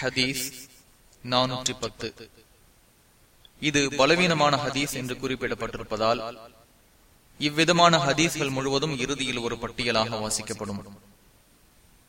ஹதீஸ் நானூற்றி பத்து இது பலவீனமான ஹதீஸ் என்று குறிப்பிடப்பட்டிருப்பதால் இவ்விதமான ஹதீஸ்கள் முழுவதும் இறுதியில் ஒரு பட்டியலாக வாசிக்கப்படும்.